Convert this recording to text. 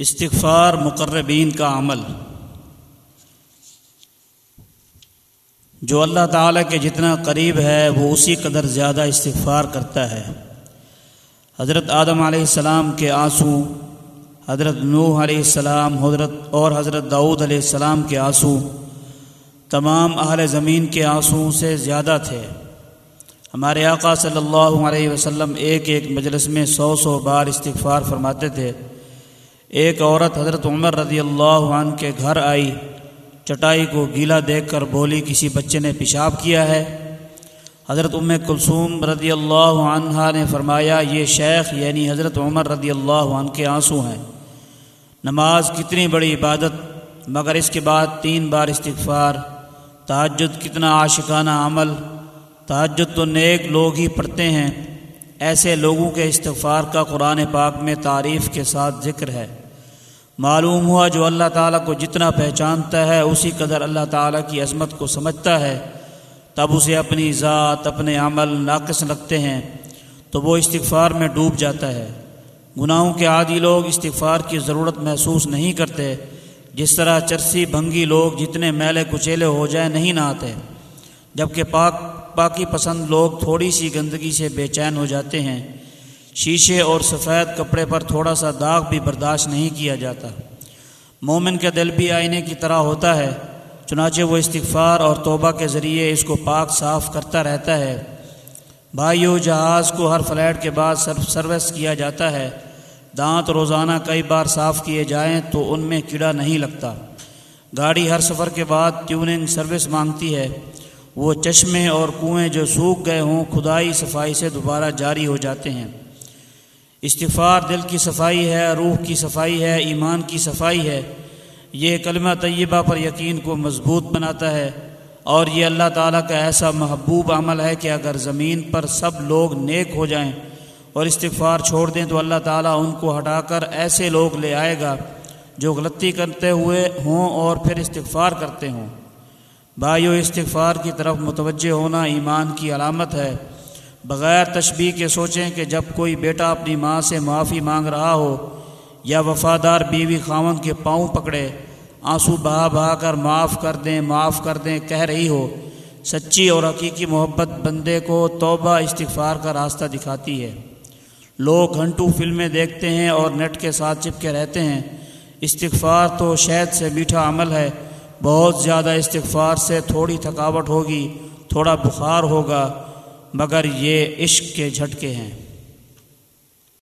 استغفار مقربین کا عمل، جو اللہ تعالیٰ کے جتنا قریب ہے وہ اسی قدر زیادہ استغفار کرتا ہے۔ حضرت آدم علیہ السلام کے آنسو، حضرت نوح علیہ السلام، حضرت اور حضرت داؤد علیہ السلام کے آنسو تمام اہل زمین کے آنسو سے زیادہ تھے۔ ہمارے آقا صلی اللہ علیہ وسلم ایک ایک مجلس میں سو سو بار استغفار فرماتے تھے۔ ایک عورت حضرت عمر رضی اللہ عنہ کے گھر آئی، چٹائی کو گیلا دیکھ کر بولی، کسی بچے نے پیشاب کیا ہے؟ حضرت ام کلثوم رضی اللہ عنہ نے فرمایا، یہ شیخ یعنی حضرت عمر رضی اللہ عنہ کے آنسو ہیں۔ نماز کتنی بڑی عبادت، مگر اس کے بعد تین بار استغفار تحجد کتنا عاشقانہ عمل۔ تحجد تو نیک لوگ ہی پڑھتے ہیں۔ ایسے لوگوں کے استغفار کا قرآن پاک میں تعریف کے ساتھ ذکر ہے۔ معلوم ہوا جو اللہ تعالیٰ کو جتنا پہچانتا ہے، اسی قدر اللہ تعالیٰ کی عظمت کو سمجھتا ہے۔ تب اسے اپنی ذات، اپنے عمل ناقص لگتے ہیں، تو وہ استغفار میں ڈوب جاتا ہے۔ گناہوں کے عادی لوگ استغفار کی ضرورت محسوس نہیں کرتے، جس طرح چرسی بھنگی لوگ جتنے میلے کچیلے ہو جائیں نہیں نہ آتے جبکہ پاک، پاکی پسند لوگ تھوڑی سی گندگی سے بے چین ہو جاتے ہیں۔ شیشے اور سفید کپڑے پر تھوڑا سا داغ بھی برداشت نہیں کیا جاتا۔ مومن کا دل بھی آئینے کی طرح ہوتا ہے، چنانچہ وہ استغفار اور توبہ کے ذریعے اس کو پاک صاف کرتا رہتا ہے۔ بھائیو، جہاز کو ہر فلیٹ کے بعد سروس کیا جاتا ہے۔ دانت روزانہ کئی بار صاف کیے جائیں تو ان میں کیڑا نہیں لگتا۔ گاڑی ہر سفر کے بعد ٹیوننگ سروس مانگتی ہے۔ وہ چشمے اور کنویں جو سوکھ گئے ہوں، خدائی صفائی سے دوبارہ جاری ہو جاتے ہیں۔ استغفار دل کی صفائی ہے، روح کی صفائی ہے، ایمان کی صفائی ہے۔ یہ کلمہ طیبہ پر یقین کو مضبوط بناتا ہے۔ اور یہ اللہ تعالیٰ کا ایسا محبوب عمل ہے کہ اگر زمین پر سب لوگ نیک ہو جائیں اور استغفار چھوڑ دیں تو اللہ تعالیٰ ان کو ہٹا کر ایسے لوگ لے آئے گا جو غلطی کرتے ہوئے ہوں اور پھر استغفار کرتے ہوں۔ بھائیو، استغفار کی طرف متوجہ ہونا ایمان کی علامت ہے۔ بغیر تشبیح کے سوچیں کہ جب کوئی بیٹا اپنی ماں سے معافی مانگ رہا ہو یا وفادار بیوی خاون کے پاؤں پکڑے، آنسو بہا بہا کر معاف کر دیں، معاف کر دیں، کہہ رہی ہو، سچی اور حقیقی محبت بندے کو توبہ، استغفار کا راستہ دکھاتی ہے۔ لوگ گھنٹوں فلمیں دیکھتے ہیں اور نیٹ کے ساتھ چپکے رہتے ہیں۔ استغفار تو شہد سے میٹھا عمل ہے، بہت زیادہ استغفار سے تھوڑی تھکاوٹ ہوگی، تھوڑا بخار ہوگا۔ مگر یہ عشق کے جھٹکے ہیں۔